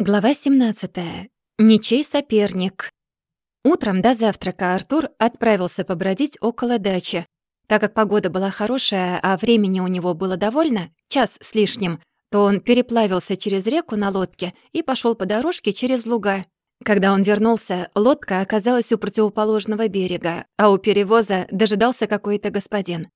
Глава 17. Ничей соперник. Утром до завтрака Артур отправился побродить около дачи. Так как погода была хорошая, а времени у него было довольно, час с лишним, то он переплавился через реку на лодке и пошел по дорожке через луга. Когда он вернулся, лодка оказалась у противоположного берега, а у перевоза дожидался какой-то господин.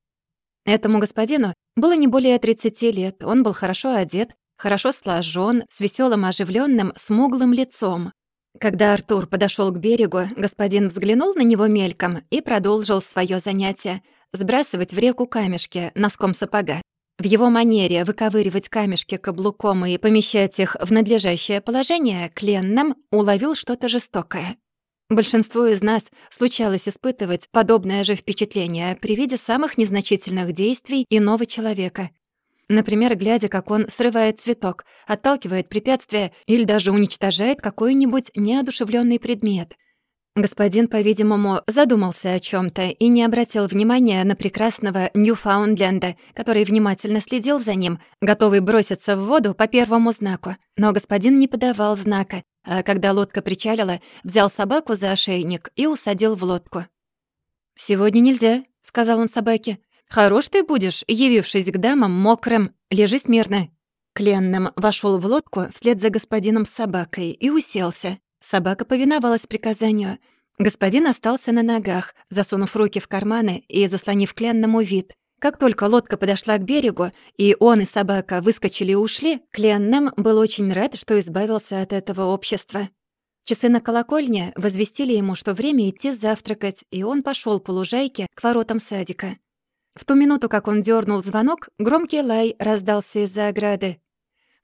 Этому господину было не более 30 лет, он был хорошо одет, хорошо сложен, с веселым, оживленным, смуглым лицом. Когда Артур подошел к берегу, господин взглянул на него мельком и продолжил свое занятие — сбрасывать в реку камешки носком сапога. В его манере выковыривать камешки каблуком и помещать их в надлежащее положение Кленном уловил что-то жестокое. Большинству из нас случалось испытывать подобное же впечатление при виде самых незначительных действий иного человека — Например, глядя, как он срывает цветок, отталкивает препятствие или даже уничтожает какой-нибудь неодушевленный предмет. Господин, по-видимому, задумался о чем то и не обратил внимания на прекрасного Ньюфаундленда, который внимательно следил за ним, готовый броситься в воду по первому знаку. Но господин не подавал знака, а когда лодка причалила, взял собаку за ошейник и усадил в лодку. «Сегодня нельзя», — сказал он собаке. «Хорош ты будешь, явившись к дамам мокрым. Лежи смирно». Кленном вошел в лодку вслед за господином с собакой и уселся. Собака повиновалась приказанию. Господин остался на ногах, засунув руки в карманы и заслонив Кленному вид. Как только лодка подошла к берегу, и он и собака выскочили и ушли, Кленном был очень рад, что избавился от этого общества. Часы на колокольне возвестили ему, что время идти завтракать, и он пошел по лужайке к воротам садика. В ту минуту, как он дернул звонок, громкий лай раздался из-за ограды.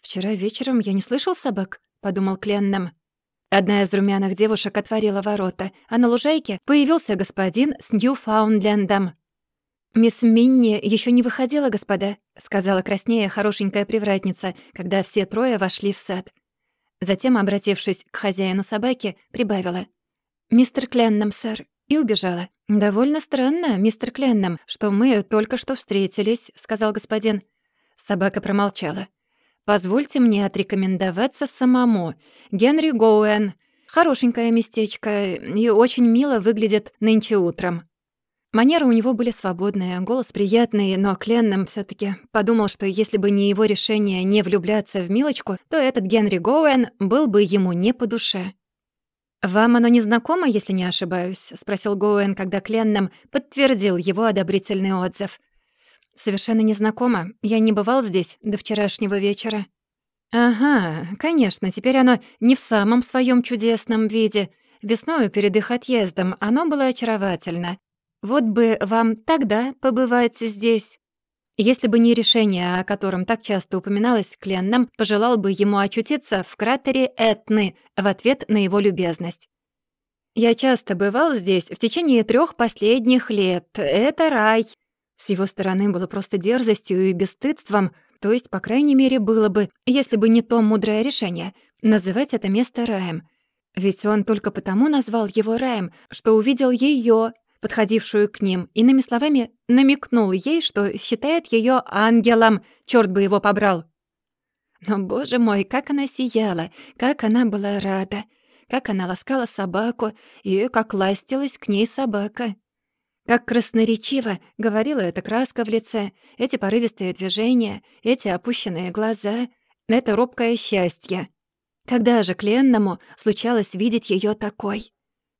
«Вчера вечером я не слышал собак», — подумал Кленном. Одна из румяных девушек отворила ворота, а на лужайке появился господин с Ньюфаундлендом. «Мисс Минни еще не выходила, господа», — сказала краснея хорошенькая привратница, когда все трое вошли в сад. Затем, обратившись к хозяину собаки, прибавила. «Мистер Кленном, сэр, и убежала. «Довольно странно, мистер Кленном, что мы только что встретились», — сказал господин. Собака промолчала. «Позвольте мне отрекомендоваться самому. Генри Гоуэн. Хорошенькое местечко и очень мило выглядит нынче утром». Манеры у него были свободные, голос приятный, но Кленном все таки подумал, что если бы не его решение не влюбляться в Милочку, то этот Генри Гоуэн был бы ему не по душе. «Вам оно не знакомо, если не ошибаюсь?» — спросил Гоуэн, когда Кленном подтвердил его одобрительный отзыв. «Совершенно незнакомо. Я не бывал здесь до вчерашнего вечера». «Ага, конечно, теперь оно не в самом своем чудесном виде. Весною перед их отъездом оно было очаровательно. Вот бы вам тогда побывать здесь». Если бы не решение, о котором так часто упоминалось, Кленном пожелал бы ему очутиться в кратере Этны в ответ на его любезность. «Я часто бывал здесь в течение трех последних лет. Это рай». С его стороны было просто дерзостью и бесстыдством, то есть, по крайней мере, было бы, если бы не то мудрое решение, называть это место раем. Ведь он только потому назвал его раем, что увидел ее, подходившую к ним, иными словами, намекнул ей, что считает ее ангелом, черт бы его побрал. Но, боже мой, как она сияла, как она была рада, как она ласкала собаку и как ластилась к ней собака. Как красноречиво говорила эта краска в лице, эти порывистые движения, эти опущенные глаза, это робкое счастье. Когда же Кленному случалось видеть ее такой?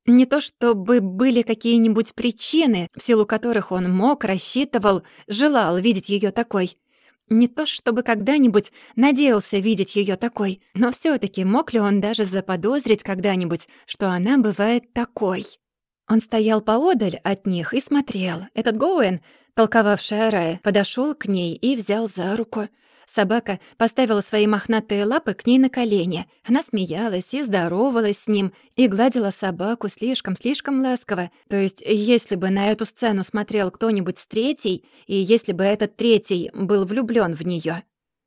Не то чтобы были какие-нибудь причины, в силу которых он мог, рассчитывал, желал видеть ее такой. Не то чтобы когда-нибудь надеялся видеть ее такой, но все таки мог ли он даже заподозрить когда-нибудь, что она бывает такой? Он стоял поодаль от них и смотрел. Этот Гоуэн, толковавший о рае, подошел к ней и взял за руку — Собака поставила свои мохнатые лапы к ней на колени. Она смеялась и здоровалась с ним, и гладила собаку слишком-слишком ласково. То есть, если бы на эту сцену смотрел кто-нибудь с третьей, и если бы этот третий был влюблён в неё.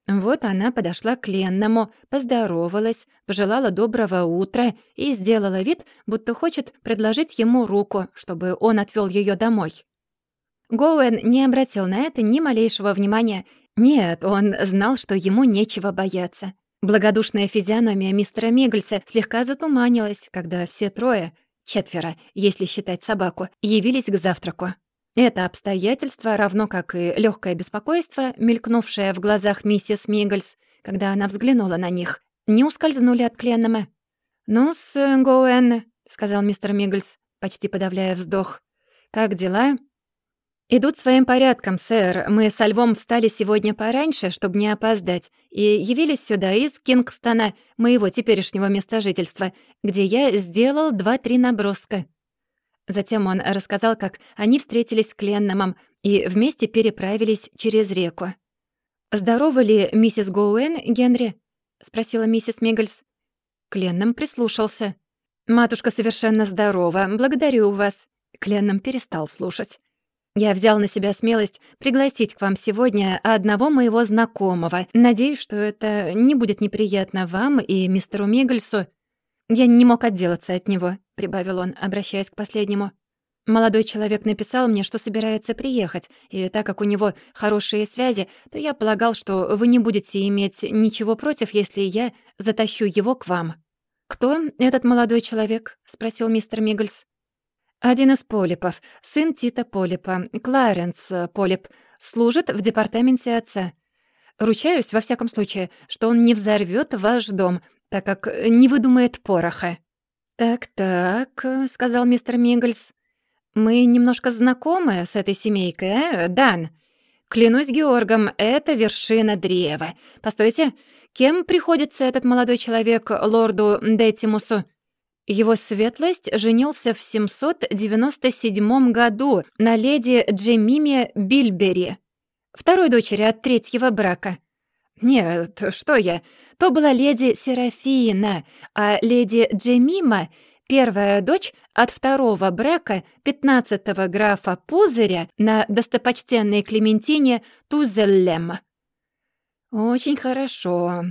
Вот она подошла к Ленному, поздоровалась, пожелала доброго утра и сделала вид, будто хочет предложить ему руку, чтобы он отвёл её домой. Гоуэн не обратил на это ни малейшего внимания нет, он знал, что ему нечего бояться. Благодушная физиономия мистера Мигельса слегка затуманилась, когда все трое, четверо, если считать собаку, явились к завтраку. Это обстоятельство, равно как и легкое беспокойство, мелькнувшее в глазах миссис Мигельс, когда она взглянула на них, не ускользнули от Кленнама. «Ну-с, Гоуэн», — сказал мистер Мигельс, почти подавляя вздох. «Как дела?» «Идут своим порядком, сэр. Мы со Львом встали сегодня пораньше, чтобы не опоздать, и явились сюда из Кингстона, моего теперешнего места жительства, где я сделал два-три наброска». Затем он рассказал, как они встретились с Кленномом и вместе переправились через реку. «Здорова ли миссис Гоуэн, Генри?» — спросила миссис Мигельс. Кленном прислушался. «Матушка совершенно здорова. Благодарю вас». Кленном перестал слушать. «Я взял на себя смелость пригласить к вам сегодня одного моего знакомого. Надеюсь, что это не будет неприятно вам и мистеру Мигельсу. Я не мог отделаться от него», — прибавил он, обращаясь к последнему. Молодой человек написал мне, что собирается приехать, и так как у него хорошие связи, то я полагал, что вы не будете иметь ничего против, если я затащу его к вам». «Кто этот молодой человек?» — спросил мистер Миггельс. «Один из Полипов, сын Тита Полипа, Кларенс Полип, служит в департаменте отца. Ручаюсь, во всяком случае, что он не взорвет ваш дом, так как не выдумает пороха». «Так-так», — сказал мистер Миггельс. «Мы немножко знакомы с этой семейкой, э, Дан? Клянусь Георгом, это вершина древа. Постойте, кем приходится этот молодой человек лорду Детимусу?» Его светлость женился в 797 году на леди Джемиме Бильбери, второй дочери от третьего брака. Нет, что я, то была леди Серафина, а леди Джемима Первая дочь от второго брака пятнадцатого графа Пузыря на достопочтенной Клементине Тузеллем. Очень хорошо.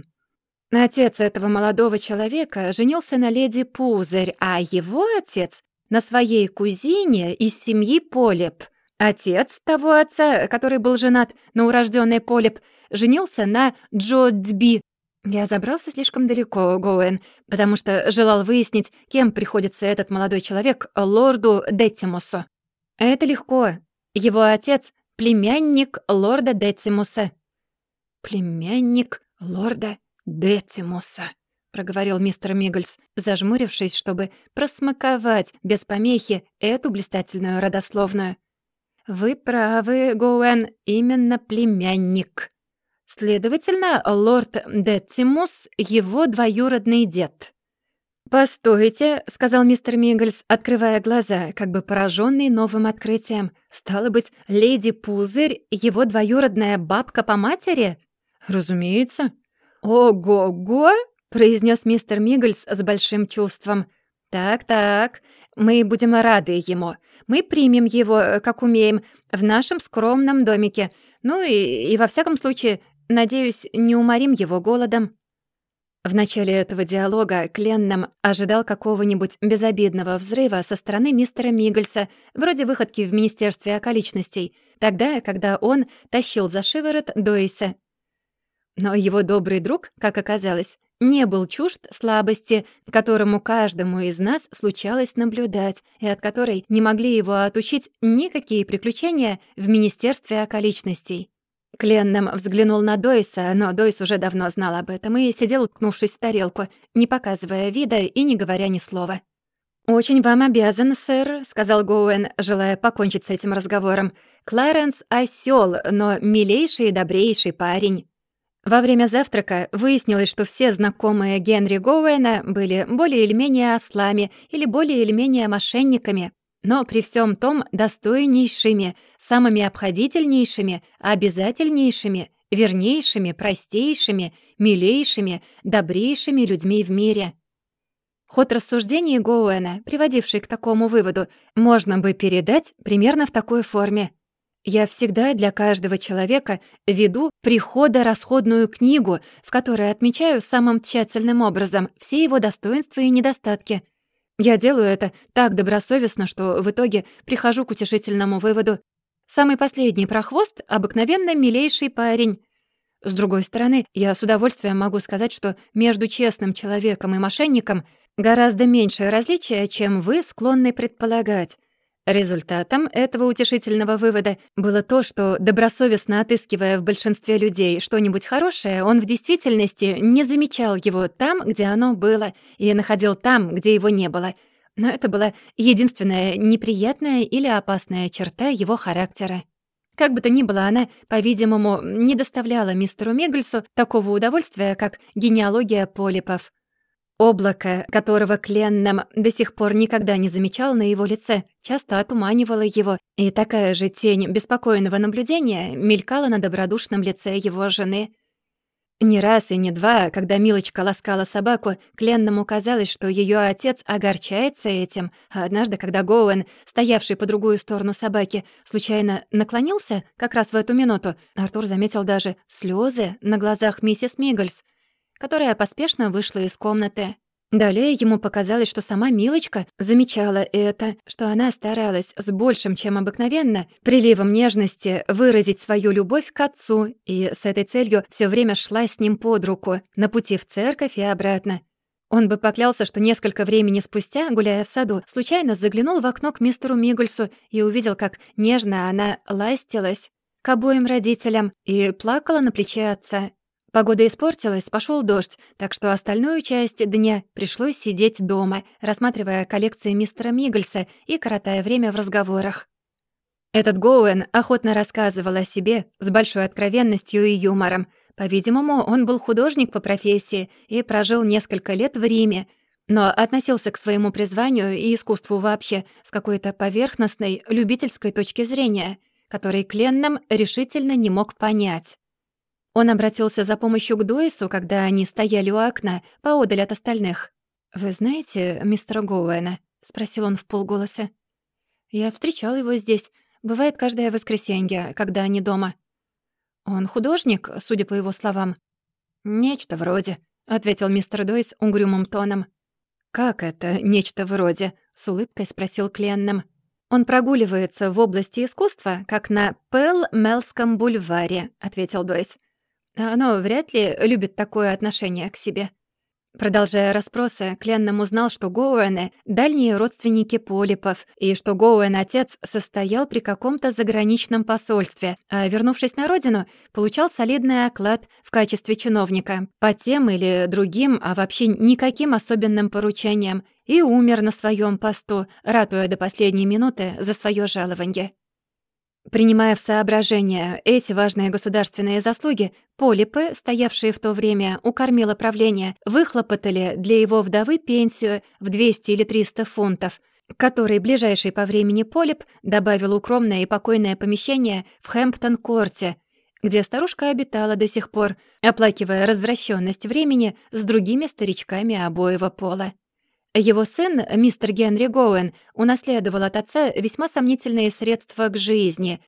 Отец этого молодого человека женился на леди Пузырь, а его отец — на своей кузине из семьи Полеп. Отец того отца, который был женат на урожденной Полеп, женился на Джодби я забрался слишком далеко, Гоуэн, потому что желал выяснить, кем приходится этот молодой человек лорду Детимусу. Это легко. Его отец — племянник лорда Детимуса. «Племянник лорда Детимуса», — проговорил мистер Миггельс, зажмурившись, чтобы просмаковать без помехи эту блистательную родословную. «Вы правы, Гоуэн, именно племянник». Следовательно, лорд Детимус — его двоюродный дед. «Постойте», — сказал мистер Миггельс, открывая глаза, как бы пораженный новым открытием. «Стало быть, леди Пузырь — его двоюродная бабка по матери?» «Разумеется». «Ого-го!» — произнес мистер Миггельс с большим чувством. «Так-так, мы будем рады ему. Мы примем его, как умеем, в нашем скромном домике. Ну и, и во всяком случае, Надеюсь, не уморим его голодом». В начале этого диалога Кленном ожидал какого-нибудь безобидного взрыва со стороны мистера Мигельса, вроде выходки в Министерстве околичностей, тогда, когда он тащил за шиворот Дойса. Но его добрый друг, как оказалось, не был чужд слабости, которому каждому из нас случалось наблюдать, и от которой не могли его отучить никакие приключения в Министерстве околичностей. Кленном взглянул на Дойса, но Дойс уже давно знал об этом и сидел, уткнувшись в тарелку, не показывая вида и не говоря ни слова. «Очень вам обязан, сэр», — сказал Гоуэн, желая покончить с этим разговором. «Кларенс — осёл, но милейший и добрейший парень». Во время завтрака выяснилось, что все знакомые Генри Гоуэна были более или менее ослами или более или менее мошенниками но при всем том достойнейшими, самыми обходительнейшими, обязательнейшими, вернейшими, простейшими, милейшими, добрейшими людьми в мире. Ход рассуждений Гоуэна, приводивший к такому выводу, можно бы передать примерно в такой форме. Я всегда для каждого человека веду приходо-расходную книгу, в которой отмечаю самым тщательным образом все его достоинства и недостатки, я делаю это так добросовестно, что в итоге прихожу к утешительному выводу. Самый последний прохвост — обыкновенно милейший парень. С другой стороны, я с удовольствием могу сказать, что между честным человеком и мошенником гораздо меньшее различие, чем вы склонны предполагать. Результатом этого утешительного вывода было то, что, добросовестно отыскивая в большинстве людей что-нибудь хорошее, он в действительности не замечал его там, где оно было, и находил там, где его не было. Но это была единственная неприятная или опасная черта его характера. Как бы то ни было, она, по-видимому, не доставляла мистеру Мегельсу такого удовольствия, как генеалогия полипов. Облако, которого Кленном до сих пор никогда не замечал на его лице, часто отуманивало его, и такая же тень беспокойного наблюдения мелькала на добродушном лице его жены. Не раз и не два, когда Милочка ласкала собаку, Кленному казалось, что ее отец огорчается этим, а однажды, когда Гоуэн, стоявший по другую сторону собаки, случайно наклонился как раз в эту минуту, Артур заметил даже слезы на глазах миссис Миггельс — которая поспешно вышла из комнаты. Далее ему показалось, что сама Милочка замечала это, что она старалась с большим, чем обыкновенно, приливом нежности выразить свою любовь к отцу и с этой целью все время шла с ним под руку, на пути в церковь и обратно. Он бы поклялся, что несколько времени спустя, гуляя в саду, случайно заглянул в окно к мистеру Мигульсу и увидел, как нежно она ластилась к обоим родителям и плакала на плече отца. Погода испортилась, пошел дождь, так что остальную часть дня пришлось сидеть дома, рассматривая коллекции мистера Мигельса и коротая время в разговорах. Этот Гоуэн охотно рассказывал о себе с большой откровенностью и юмором. По-видимому, он был художник по профессии и прожил несколько лет в Риме, но относился к своему призванию и искусству вообще с какой-то поверхностной, любительской точки зрения, которой Кленном решительно не мог понять. Он обратился за помощью к Дуэсу, когда они стояли у окна, поодаль от остальных. «Вы знаете мистера Гоуэна?» — спросил он в полголоса. «Я встречал его здесь. Бывает каждое воскресенье, когда они дома». «Он художник, судя по его словам?» «Нечто вроде», — ответил мистер Дойс угрюмым тоном. «Как это «нечто вроде»?» — с улыбкой спросил Кленном. «Он прогуливается в области искусства, как на Пэл-Мелском бульваре», — ответил Дойс. Оно вряд ли любит такое отношение к себе. Продолжая расспросы, Кленном узнал, что Гоуэны — дальние родственники полипов, и что Гоуэн-отец состоял при каком-то заграничном посольстве, а, вернувшись на родину, получал солидный оклад в качестве чиновника по тем или другим, а вообще никаким особенным поручениям, и умер на своем посту, ратуя до последней минуты за свое жалование. Принимая в соображение эти важные государственные заслуги, полипы, стоявшие в то время у кормила правления, выхлопотали для его вдовы пенсию в 200 или 300 фунтов, который ближайший по времени полип добавил укромное и покойное помещение в Хэмптон-корте, где старушка обитала до сих пор, оплакивая развращенность времени с другими старичками обоего пола. Его сын, мистер Генри Гоуэн, унаследовал от отца весьма сомнительные средства к жизни.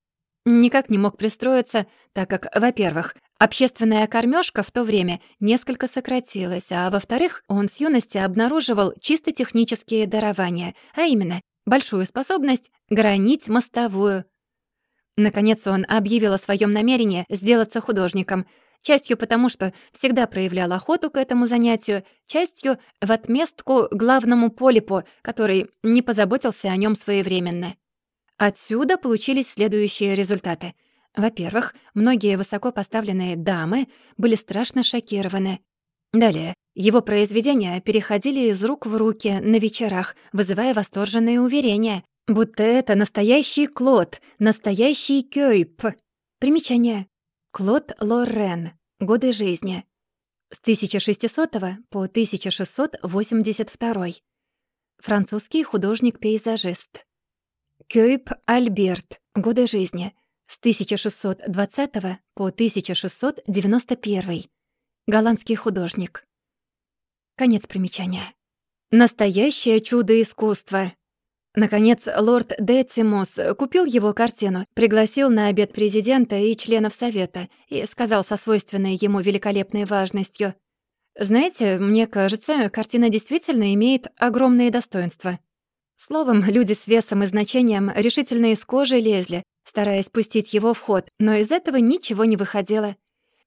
Никак не мог пристроиться, так как, во-первых, общественная кормежка в то время несколько сократилась, а во-вторых, он с юности обнаруживал чисто технические дарования, а именно большую способность гранить мостовую. Наконец он объявил о своем намерении сделаться художником — частью потому, что всегда проявлял охоту к этому занятию, частью в отместку главному полипу, который не позаботился о нем своевременно. Отсюда получились следующие результаты. Во-первых, многие высоко поставленные дамы были страшно шокированы. Далее, его произведения переходили из рук в руки на вечерах, вызывая восторженные уверения, будто это настоящий Клод, настоящий Кёйп. Примечание. Клод Лорен. Годы жизни. С 1600 по 1682. Французский художник-пейзажист. Кёйп Альберт. Годы жизни. С 1620 по 1691. Голландский художник. Конец примечания. Настоящее чудо искусства. Наконец, лорд Децимус купил его картину, пригласил на обед президента и членов совета и сказал со свойственной ему великолепной важностью. «Знаете, мне кажется, картина действительно имеет огромные достоинства». Словом, люди с весом и значением решительно из кожи лезли, стараясь пустить его в ход, но из этого ничего не выходило.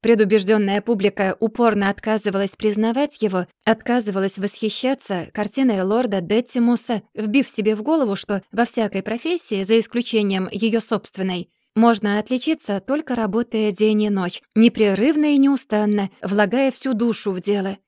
Предубежденная публика упорно отказывалась признавать его, отказывалась восхищаться картиной лорда Деттимуса, вбив себе в голову, что во всякой профессии, за исключением ее собственной, можно отличиться только работая день и ночь, непрерывно и неустанно, влагая всю душу в дело.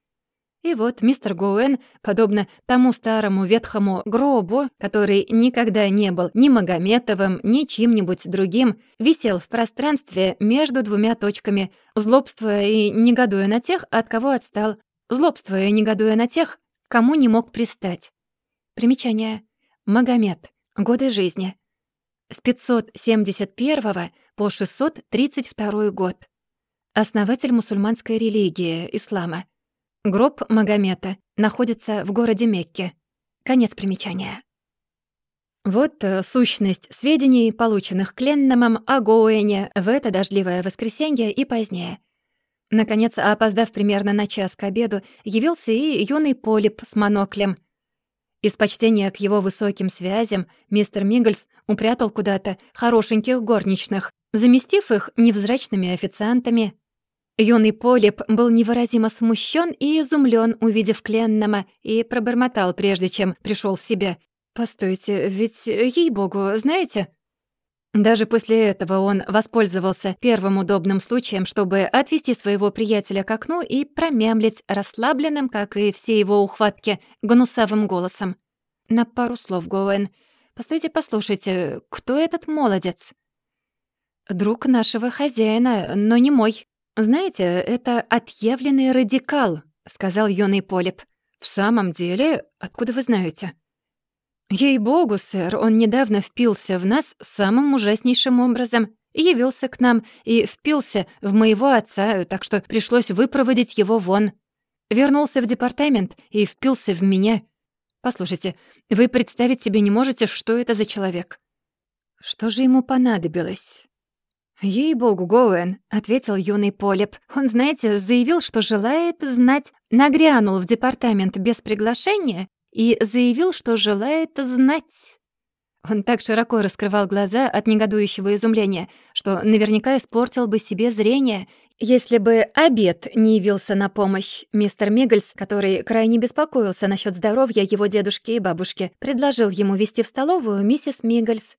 И вот мистер Гоуэн, подобно тому старому ветхому гробу, который никогда не был ни Магометовым, ни чьим-нибудь другим, висел в пространстве между двумя точками, злобствуя и негодуя на тех, от кого отстал, злобствуя и негодуя на тех, кому не мог пристать. Примечание. Магомед. Годы жизни. С 571 по 632 год. Основатель мусульманской религии, ислама. Гроб Магомета находится в городе Мекке. Конец примечания. Вот э, сущность сведений, полученных Кленномом о Гоуэне в это дождливое воскресенье и позднее. Наконец, опоздав примерно на час к обеду, явился и юный полип с моноклем. Из почтения к его высоким связям мистер Миггельс упрятал куда-то хорошеньких горничных, заместив их невзрачными официантами. Юный Полип был невыразимо смущен и изумлен, увидев Кленнама, и пробормотал, прежде чем пришел в себя. «Постойте, ведь, ей-богу, знаете...» Даже после этого он воспользовался первым удобным случаем, чтобы отвести своего приятеля к окну и промямлить расслабленным, как и все его ухватки, гнусавым голосом. На пару слов, Гоуэн. «Постойте, послушайте, кто этот молодец?» «Друг нашего хозяина, но не мой», «Знаете, это отъявленный радикал», — сказал юный Полип. «В самом деле, откуда вы знаете?» «Ей-богу, сэр, он недавно впился в нас самым ужаснейшим образом, явился к нам и впился в моего отца, так что пришлось выпроводить его вон. Вернулся в департамент и впился в меня. Послушайте, вы представить себе не можете, что это за человек». «Что же ему понадобилось?» «Ей-богу, Гоуэн», — ответил юный Полип. «Он, знаете, заявил, что желает знать. Нагрянул в департамент без приглашения и заявил, что желает знать». Он так широко раскрывал глаза от негодующего изумления, что наверняка испортил бы себе зрение, если бы обед не явился на помощь. Мистер Миггельс, который крайне беспокоился насчет здоровья его дедушки и бабушки, предложил ему вести в столовую миссис Миггельс.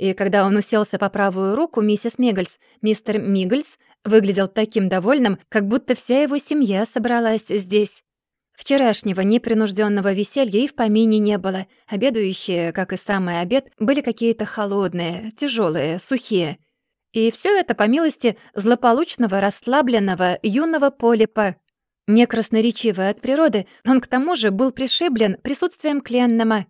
И когда он уселся по правую руку миссис Миггельс, мистер Миггельс выглядел таким довольным, как будто вся его семья собралась здесь. Вчерашнего непринужденного веселья и в помине не было. Обедающие, как и самый обед, были какие-то холодные, тяжелые, сухие. И все это по милости злополучного, расслабленного, юного полипа. Некрасноречивый от природы, он к тому же был пришиблен присутствием Кленнама.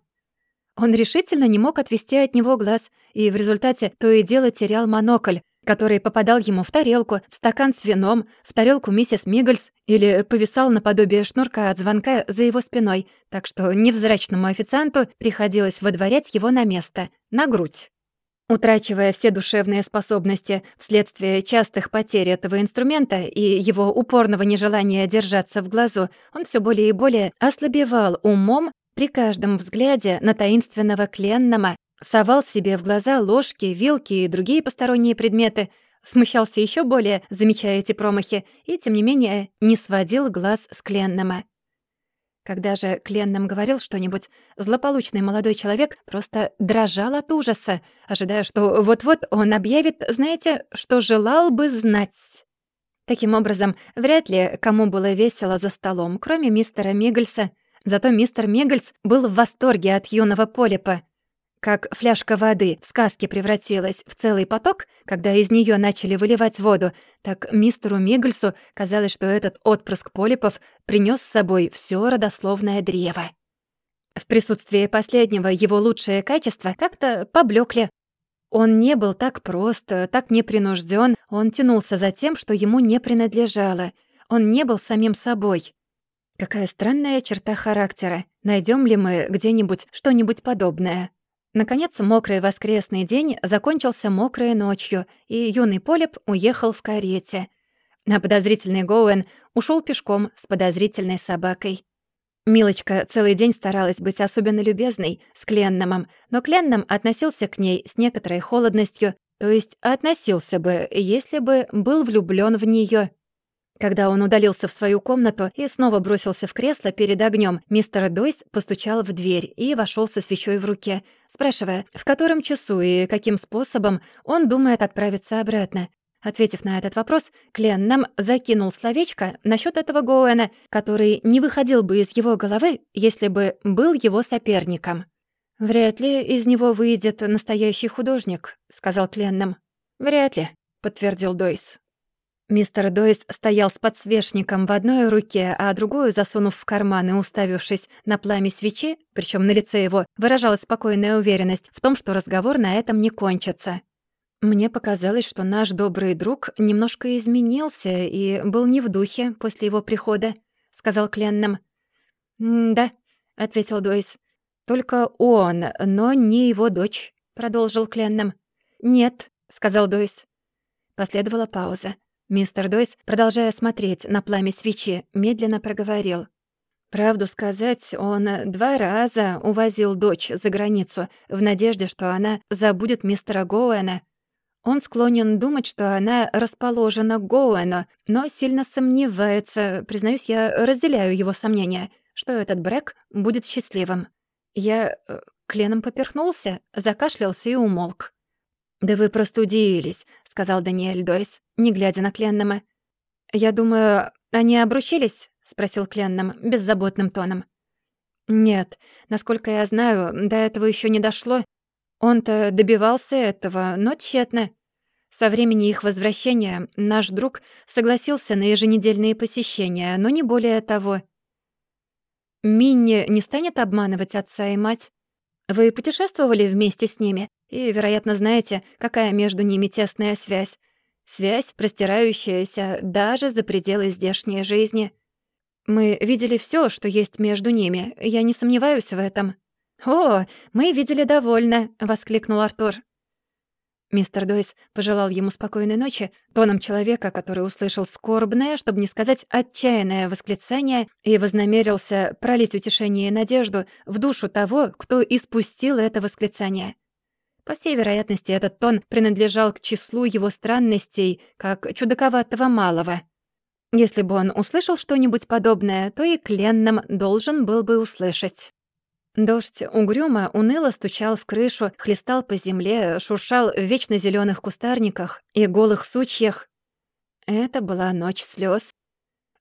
Он решительно не мог отвести от него глаз, и в результате то и дело терял монокль, который попадал ему в тарелку, в стакан с вином, в тарелку миссис Миггельс или повисал наподобие шнурка от звонка за его спиной, так что невзрачному официанту приходилось выдворять его на место, на грудь. Утрачивая все душевные способности вследствие частых потерь этого инструмента и его упорного нежелания держаться в глазу, он все более и более ослабевал умом при каждом взгляде на таинственного Кленнама совал себе в глаза ложки, вилки и другие посторонние предметы, смущался еще более, замечая эти промахи, и, тем не менее, не сводил глаз с Кленнама. Когда же Кленном говорил что-нибудь, злополучный молодой человек просто дрожал от ужаса, ожидая, что вот-вот он объявит, знаете, что желал бы знать. Таким образом, вряд ли кому было весело за столом, кроме мистера Миггельса, Зато мистер Мегальс был в восторге от юного полипа. Как фляжка воды в сказке превратилась в целый поток, когда из нее начали выливать воду, так мистеру Мигальсу казалось, что этот отпрыск полипов принес с собой все родословное древо. В присутствии последнего его лучшие качества как-то поблекли. Он не был так прост, так непринужден, он тянулся за тем, что ему не принадлежало. Он не был самим собой. Какая странная черта характера. Найдем ли мы где-нибудь что-нибудь подобное? Наконец, мокрый воскресный день закончился мокрой ночью, и юный Полип уехал в карете. А подозрительный Гоуэн ушел пешком с подозрительной собакой. Милочка целый день старалась быть особенно любезной с Кленномом, но Кленном относился к ней с некоторой холодностью, То есть относился бы, если бы был влюблён в неё. Когда он удалился в свою комнату и снова бросился в кресло перед огнем, мистер Дойс постучал в дверь и вошел со свечой в руке, спрашивая, в котором часу и каким способом он думает отправиться обратно. Ответив на этот вопрос, Кленнам закинул словечко насчет этого Гоуэна, который не выходил бы из его головы, если бы был его соперником. «Вряд ли из него выйдет настоящий художник», — сказал Кленнам. «Вряд ли», — подтвердил Дойс. Мистер Дойс стоял с подсвечником в одной руке, а другую засунув в карман и уставившись на пламя свечи, причем на лице его выражалась спокойная уверенность в том, что разговор на этом не кончится. Мне показалось, что наш добрый друг немножко изменился и был не в духе после его прихода, сказал Кленном. «Да», — ответил Дойс. «Только он, но не его дочь», — продолжил Кленном. «Нет», — сказал Дойс. Последовала пауза. Мистер Дойс, продолжая смотреть на пламя свечи, медленно проговорил. Правду сказать, он два раза увозил дочь за границу в надежде, что она забудет мистера Гоуэна. Он склонен думать, что она расположена к Гоуэну, но сильно сомневается, признаюсь, я разделяю его сомнения, что этот Брэк будет счастливым. Я э, кленом поперхнулся, закашлялся и умолк. «Да вы простудились», — сказал Даниэль Дойс, не глядя на Кленнама. «Я думаю, они обручились?» — спросил Кленнам беззаботным тоном. «Нет, насколько я знаю, до этого еще не дошло. Он-то добивался этого, но тщетно. Со времени их возвращения наш друг согласился на еженедельные посещения, но не более того. Минни не станет обманывать отца и мать. Вы путешествовали вместе с ними и, вероятно, знаете, какая между ними тесная связь. Связь, простирающаяся даже за пределы здешней жизни. Мы видели все, что есть между ними, я не сомневаюсь в этом. «О, мы видели довольно!» — воскликнул Артур. Мистер Дойс пожелал ему спокойной ночи тоном человека, который услышал скорбное, чтобы не сказать отчаянное восклицание, и вознамерился пролить утешение и надежду в душу того, кто испустил это восклицание. По всей вероятности, этот тон принадлежал к числу его странностей, как чудаковатого малого. Если бы он услышал что-нибудь подобное, то и Кленном должен был бы услышать. Дождь угрюмо уныло стучал в крышу, хлестал по земле, шуршал в вечно зеленых кустарниках и голых сучьях. Это была ночь слез.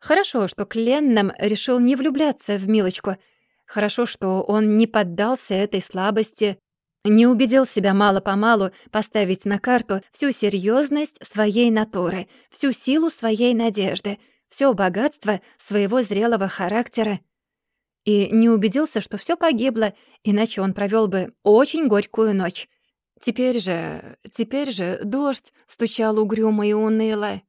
Хорошо, что Кленном решил не влюбляться в Милочку. Хорошо, что он не поддался этой слабости, не убедил себя мало-помалу поставить на карту всю серьезность своей натуры, всю силу своей надежды, все богатство своего зрелого характера и не убедился, что все погибло, иначе он провел бы очень горькую ночь. Теперь же, теперь же дождь стучал угрюмо и уныло.